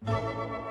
Música